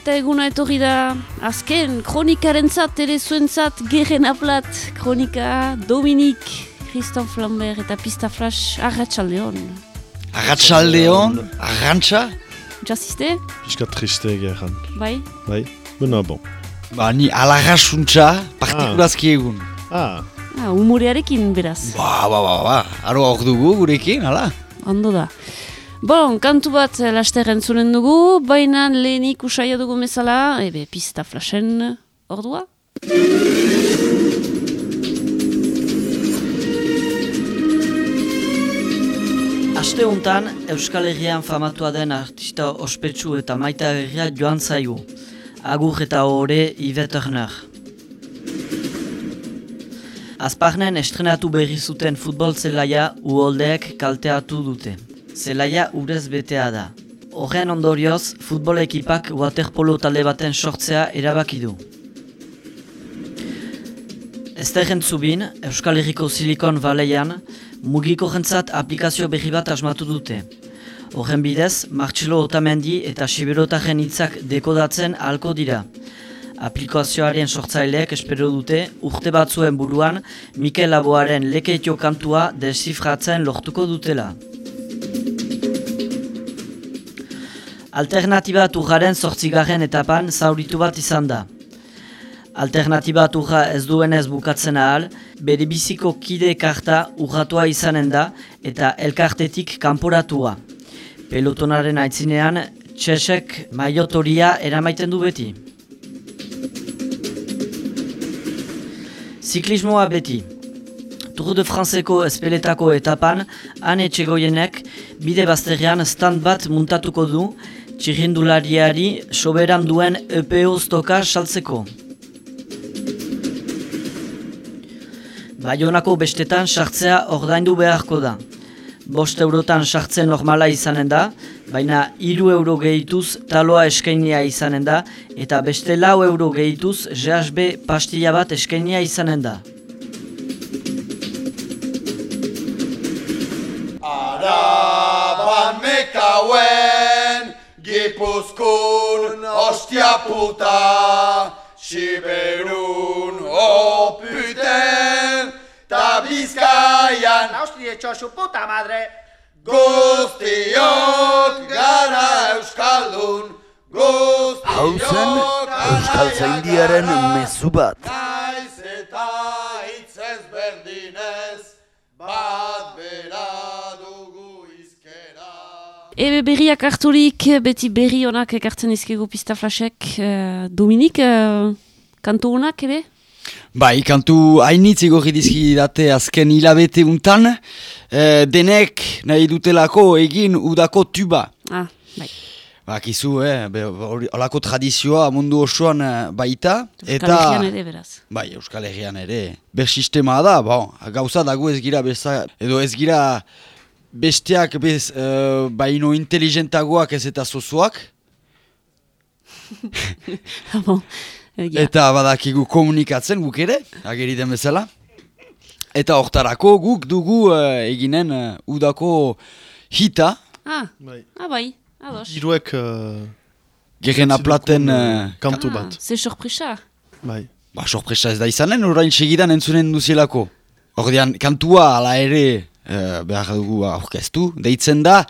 eta eguna etorri da azken kronikaren zat, ere zuen zat, gerren aplat, kronika Dominik, Christian Flambert eta Pista Flash, Arratxaldeon. Arratxaldeon, arrantxa? Jazizte? Piska triste gerran. Bai? Bai? Bena bon. Ba, ni alarrasuntza partikurazki egun. Ah, Ah, humorearekin beraz, Ba, ba, ba, ba, aro hor dugu gurekin, hala? ondo da. Bon, kantu bat eh, laster entzunen dugu, baina lehenik usaia dugu bezala, ebe Pista Flashen ordua? Aste hontan Euskal Herrian famatua den artista ospetsu eta maita herria joan zaigu. Agur eta ore Yvette Turner. Azparnen estrenatu berri zuten futbol zelaia uholdeek kalteatu dute. Zelaia urez betea da. Horren ondorioz, futbol ekipak waterpolo talde baten sortzea erabaki du. Ezterren zubin, Euskal Herriko Silikon Valleian, mugiko jentzat aplikazio berri bat asmatu dute. Horren bidez, Martxelo Otamendi eta Siberotaren hitzak dekodatzen halko dira. Aplikazioaren sortzaileek espero dute urte batzuen buruan Mikel Laboaren lekeitio kantua desifratzen lortuko dutela. Alternatiba turraren sortzigarren etapan zauritu bat izan da. Alternatiba turra ez duenez bukatzen ahal, bere biziko kide karta urratua izanen da eta elkartetik kanporatua. Pelotonaren aitzinean, txesek maiotoria eramaiten du beti. Ziklismoa beti. Tour de Franceko espeletako etapan, han etxegoienek bide bazterrean stand bat muntatuko du, txirrindulariari soberan duen EPO stoka saltzeko. Baionako bestetan sartzea ordaindu beharko da. Bost eurotan sartzen normala izanen da, baina hiru euro gehituz taloa eskainia izanen da, eta beste lau euro gehituz GHB pastilla bat eskainia izanen da. Gipuzkun ostia puta, Siberun oputen, ta Bizkaian hecho su puta madre. guztiok gara Euskaldun, Hauzen guztiok Euskaltzaindiaren mezu bat. Ebe berriak harturik, beti berri honak ekartzen izkego Pista Flashek. Eh, Dominik, eh, kantu honak ere? Bai, kantu hainitz igorri dizkidate azken hilabete untan, eh, denek nahi dutelako egin udako tuba. Ah, bai. Bakizu, eh, be- holako tradizioa mundu osoan baita. Euskal Herrian ere beraz. Bai, Euskal Herrian ere. Ber sistema da, bon, gauza dago ez gira beza, edo ez gira besteak bez, eh, baino inteligentagoak ez eta zozoak. Ah, bon. Eh, ja. Eta badakigu komunikatzen guk ere, ageri den bezala. Eta hortarako guk dugu eh, eginen eh, udako hita, Ah, bai. ah bai, ados. Hiruek uh, geren aplaten, eh, kantu Ah, bat. ze sorpresa. Bai. ba, sorpresa ez da izanen, orain segidan entzunen duzielako. Ordean, kantua ala ere eh, behar dugu aurkeztu, deitzen da,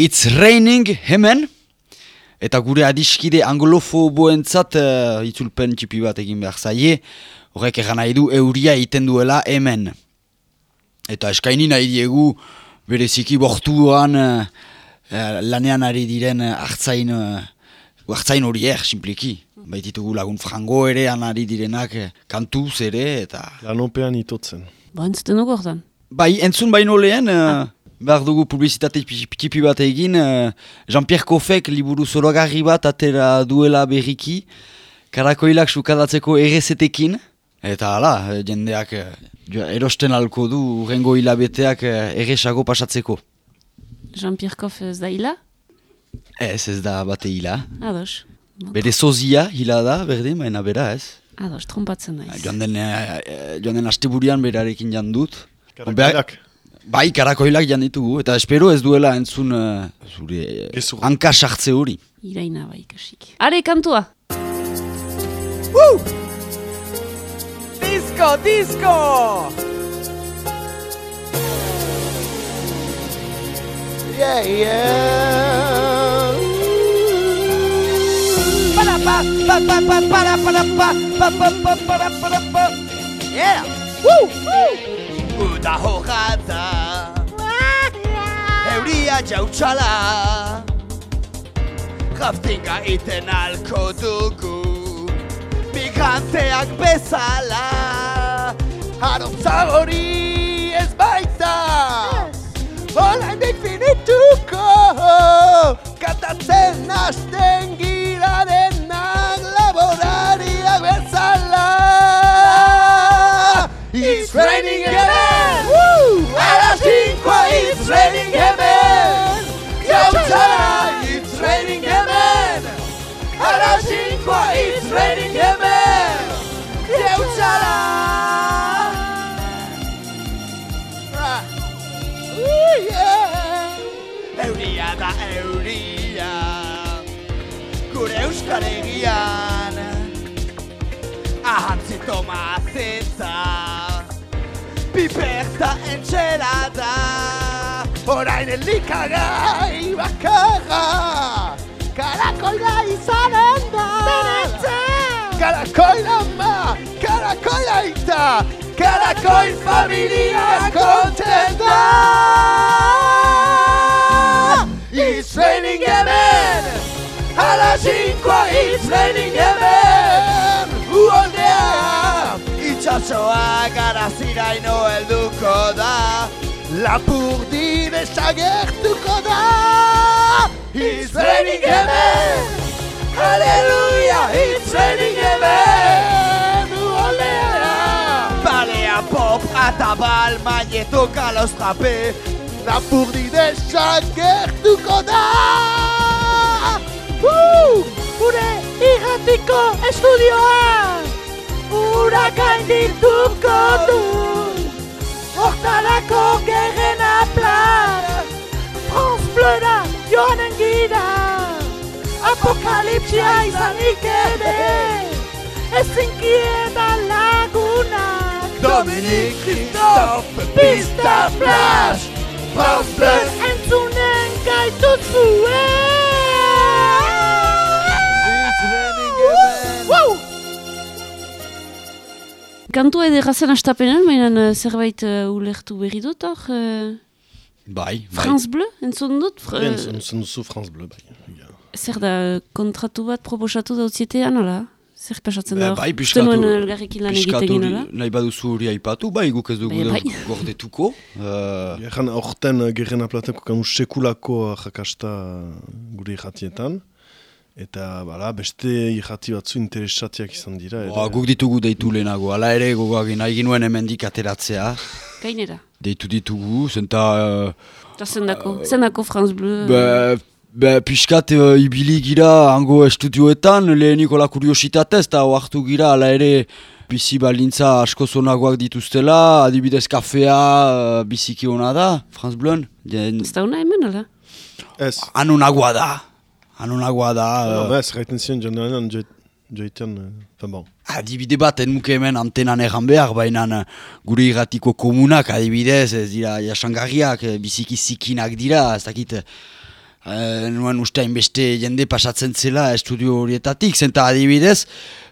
It's raining hemen, eta gure adiskide anglofoboentzat uh, itzulpen txipi bat egin behar zaie, horrek egan nahi du euria egiten duela hemen. Eta eskaini nahi diegu bereziki bortuan eh, eh, lanean ari diren eh, hartzain, uh, hartzain horiek, simpliki. Baititugu lagun frango ere ari direnak eh, kantuz ere, eta... Lanopean itotzen. Ba, entzuten dugu ordan. Bai, entzun baino lehen, uh, behar dugu publizitate tipi bat egin, uh, Jean-Pierre Koffek liburu zorogarri bat atera duela berriki, karakoilak sukadatzeko errezetekin, eta hala, eh, jendeak eh, erosten alko du rengo hilabeteak eh, erresago pasatzeko. Jean-Pierre Koff ez da hila? Ez, ez da bate hila. Ados. Bere sozia hila da, berdin, baina bera ez. Ados, trompatzen naiz. Joan den, eh, eh, joan den asteburian berarekin jan dut. Karakoilak. Bai, karakoilak jan ditugu, eta espero ez duela entzun uh, zure uh, hanka sartze hori. Iraina bai kasik. Are, kantua! Disco, disco! Yeah, yeah. Para pa, pa pa pa para para pa, pa pa pa para para pa. Yeah! Woo! Woo! Uda hojatza Euria jautxala. Raftinga iten alko dugu. Migranteak bezala. Arotza hori ez baita. Horaindik finituko. Kantatzen hasten gira denak laborariak bezala. It's raining heaven! Raining heaven! Gautzara! Ah. Yeah! Euria da euria Gure euskal egian Ahantzi tomazetza Piperta entxerada Orain elikagai bakarra Karakoila izanen da Karakoila ma, karakoila ita Karakoil familia konten da It's raining heaven Hala zinkoa it's raining heaven Uoldea Itxasoa garazira ino helduko da. Lapurdi desagertuko da. It's raining heaven Hallelujah It's raining heaven Uoldea Balea pop atabal Magneto kalos trape Lapurdi desagertuko da. Uh! Gure irratiko estudioa Ura gaindituko du. Hortarako gerrena plan. France Bleura joanen gira Apokalipsia izanik ere Ezinkieta lagunak Dominik, Christophe, Pista Flash France Bleu entzunen gaituzue Woo! Kantua edera zen astapenean, baina eh, zerbait uh, ulertu berri dut hor. eh, Bai, bai. France Bleu, entzun dut? Fr- Lehen, eh, zen- zen duzu France Bleu, bai. Zer da, kontratu bat proposatu dautzietean, nola? Zer pasatzen da Eh, hor? bai, pixkatu- nuen elgarrekin lan egiten nahi baduzu hori aipatu, bai guk ez dugu Bai, bai. gordetuko. Uh, Egan, aurten eh, gerrena plateko kanu sekulako jakasta gure irratietan. Eta, bala, beste irrati batzu interesatiak izan dira. Ba, guk ditugu deitu lehenago, ala ere gogoak nahi ginuen hemendik ateratzea. Gainera. Deitu ditugu, zenta... Uh, zendako, zendako France Bleu. Be, be, piskat uh, ibili gira hango estudioetan, leheniko la kuriositatez, eta oartu gira, ala ere bizi balintza asko zonagoak dituztela, adibidez kafea uh, biziki ona da, Franz Bleun. Den, Ez da una hemen, ala? Ez, anunagoa da, anunagoa da. no, uh, ez, gaiten ziren joan joitean, eh, bon. Adibide bat, enmuke hemen antenan erran behar, baina gure irratiko komunak, adibidez, ez dira jasangarriak, biziki zikinak dira, ez dakit, uh, nuen uste hainbeste jende pasatzen zela estudio horietatik, zenta adibidez,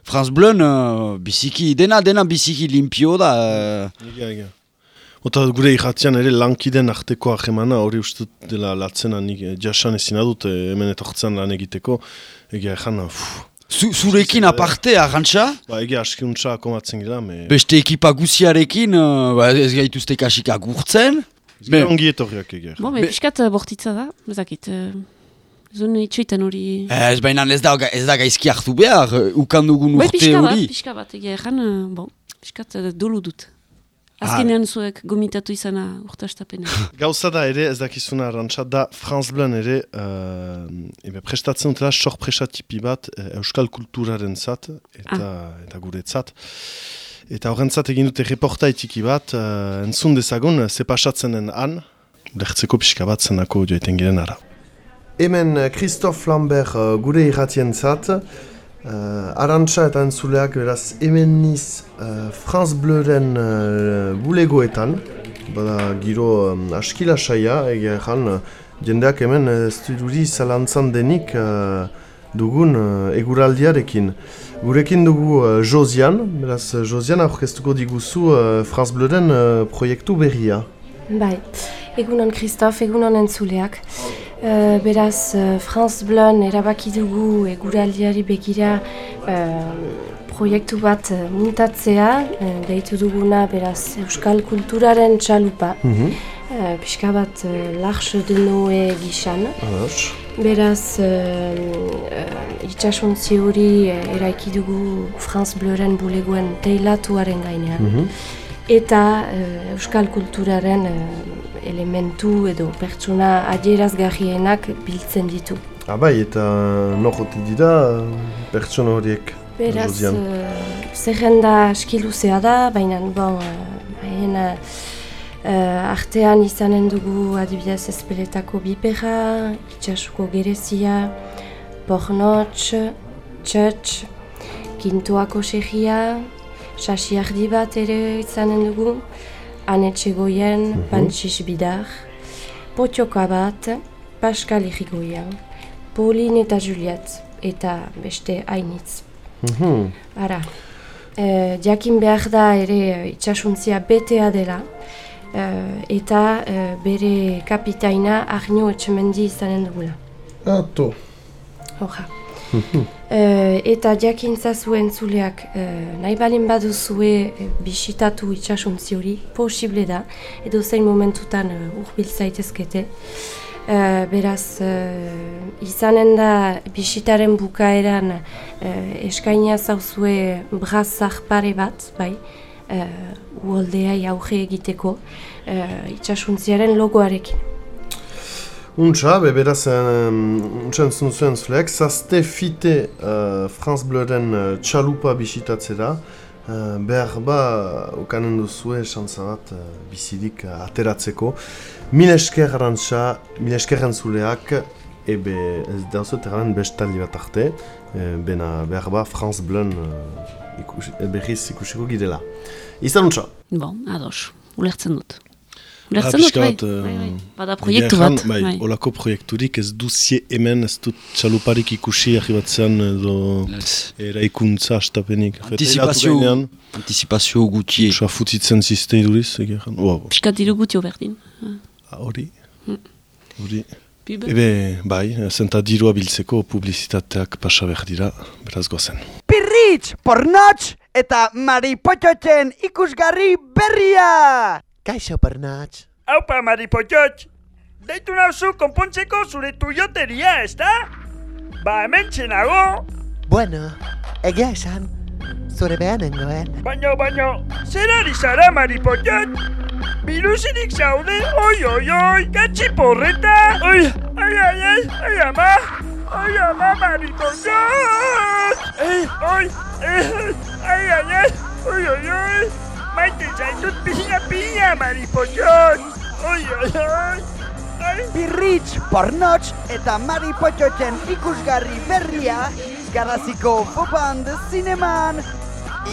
Franz Bleun, uh, biziki, dena, dena biziki limpio da, uh, Egia, egia. Ota gure irratian ere lankiden arteko ahemana hori uste dela latzena nik eh, jasan ezin adut eh, hemen etortzen lan egiteko. Egia ezan, zu, zurekin aparte, arrantxa, ba, egia askiuntza akomatzen gira, me... beste ekipa guziarekin, uh, ba, ez gaituzte kasik agurtzen, Be- ongi etorriak egia. Bo, me Be- piskat eh, bortitza da, bezakit. Uh, Zun itxoitan hori... ez baina ez da, ez da gaizki hartu behar, uh, ukan dugun Bai, urte hori. pixka bat, egia erran, uh, bon, piskat uh, dolu dut. Azkenean zuek gomitatu izana urte astapena. Gauza da ere, ez dakizuna arrantza, da Franz Blan ere, uh, ebe, prestatzen dutela sorpresa tipi bat eh, euskal kulturaren zat, eta, eta guretzat. Eta horrentzat egin dute reportai txiki bat, uh, entzun dezagun, ze pasatzen den han, lertzeko pixka bat zenako joiten giren ara. Hemen eh, Christophe Lambert uh, gure irratien zat, uh, arantxa eta entzuleak beraz hemen niz uh, Franz Bleuren uh, bulegoetan, bada giro um, askila saia, egia ezan, uh, jendeak hemen ez duduri zalantzan denik uh, dugun uh, eguraldiarekin. Gurekin dugu uh, Josian, beraz uh, Josian aurkeztuko diguzu uh, Franz Bleuren uh, proiektu berria. Bai, egunon Christophe, egunon entzuleak. Uh, beraz, uh, Franz Bleun erabaki dugu eguraldiari begira uh, proiektu bat uh, muntatzea, uh, deitu duguna beraz Euskal Kulturaren txalupa. Mhm. Uh, pixka bat uh, Larche de Noe gisan. Ados. Beraz, uh, uh, itxasuntzi hori uh, eraiki dugu Franz Bleuren bulegoen teilatuaren gainean. Mhm. Eta eh, euskal kulturaren eh, elementu edo pertsona adierazgarrienak biltzen ditu. Ah bai, eta nojote dira uh, pertsona horiek. Beraz, uh, zerrenda eskiluzea da, baina bon, uh, haien, uh, artean izanen dugu adibidez ezpeletako biperra, itxasuko gerezia, pornotx, txetx, kintuako segia, sasiardi bat ere izanen dugu, anetxegoien, mm pantxix bidar, potioka bat, Pascal Irigoyen, Pauline eta Juliet, eta beste hainitz. Mhm. Ara, e, jakin behar da ere itxasuntzia betea dela, eta e, bere kapitaina Arnio Etxemendi izanen dugula. Ato. Horra. E, eta jakintza zuen zuleak e, nahi balin baduzue e, bisitatu itxasuntzi hori, posible da, edo zein momentutan e, urbil zaitezkete. E, beraz, e, izanen da bisitaren bukaeran e, eskaina zauzue brazak pare bat, bai, e, uholdeai auge egiteko e, itxasuntziaren logoarekin. Untxa, be, beraz, um, untxa entzun zuen zuleak, zazte fite uh, Franz Bleuren uh, txalupa bisitatzera, uh, behar ba, ukanen duzue, xantza bat, uh, bizirik uh, ateratzeko. Mil esker arantxa, mil esker entzuleak, ebe ez dauzut eraren bestaldi bat arte, e, bena behar ba, Franz Bleun uh, ikus, berriz ikusiko girela. Izan untxa. Bon, ados, ulertzen dut. Ulertzen dut, bai, bai, bai. Bada proiektu bat. Bai, bai. olako proiekturik ez duzie hemen, ez dut txaluparik ikusi ahibatzean edo eraikuntza astapenik. Antizipazio, antizipazio gutxi. Osa futzitzen ziste iduriz, egia erran. Wow. Piskat diru gutio berdin. Hori. Hori. Pub. Ebe, bai, zenta dirua biltzeko publizitateak pasa behar dira, beraz gozen. Pirritx, pornotx eta maripotxotzen ikusgarri berria! Kaixo, pornotx. Aupa, maripotxot! Deitu nauzu konpontzeko zure tuioteria, ez da? Ba, hemen txenago! Bueno, egia esan, zure behan nengoen. Baina, baina, zer ari zara, maripotxot? Birusirik zaude, oi, oi, oi, gatsi porreta! Oi, ai, ai, ai, ai, ama! Ai, ama, maripotxot! Eh, oi, ai, ai, ai, oi, oi, oi! Maite zaitut pila, pila, maripotxot! Oi, oi, oi! Ai, Pirritx, pornotx eta maripotxotzen ikusgarri berria Garaziko Foband Zineman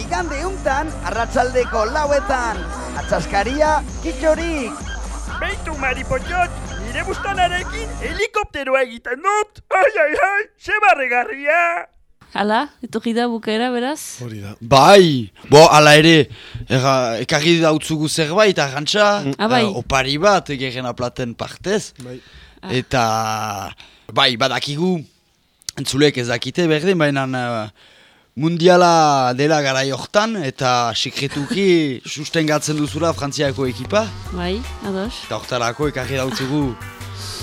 Igande untan, arratsaldeko lauetan Atxaskaria, kitxorik Beitu, maripotxot! Nire bustanarekin helikopteroa egiten dut! Ai, ai, ai! Ze barregarria! Hala, etorri da bukaera beraz? Hori da. Bai, bo, ala ere, erra, ekarri dautzugu zerbait, arrantxa, Ah, bai. eh, opari bat, egeren aplaten partez, Bai. eta, bai, badakigu, entzulek ez dakite berdin, baina eh, mundiala dela gara hortan, eta sekretuki sustengatzen duzula frantziako ekipa, Bai, ados. eta hortarako ekarri dautzugu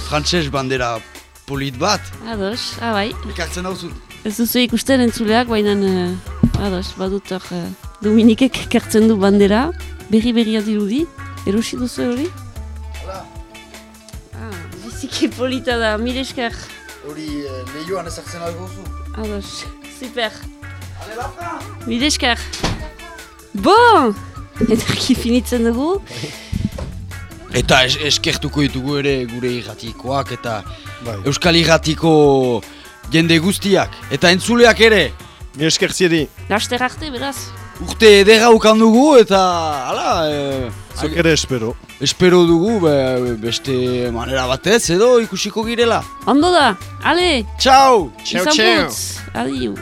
frantses bandera polit bat, Ados, ah bai. ekartzen dauzu. Ez duzu ikusten entzuleak, baina uh, ados, badut hor uh, Dominikek ekartzen du bandera, berri-berria dirudi, erosi duzu hori? Ah, biziki polita da, mire esker. Hori, lehioan ezartzen algozu. Ados, super. Mire esker. Bon! Ederki finitzen dugu. Eta es, eskertuko ditugu ere gure irratikoak eta Bai. Euskal irratiko jende guztiak. Eta entzuleak ere. Mi esker zieri, Laster arte, beraz. Urte edera ukan dugu eta hala, e, zuk ere espero. espero dugu be, beste manera batez edo ikusiko girela. Ondo da, ale! Ciao! Izan putz! Adiu!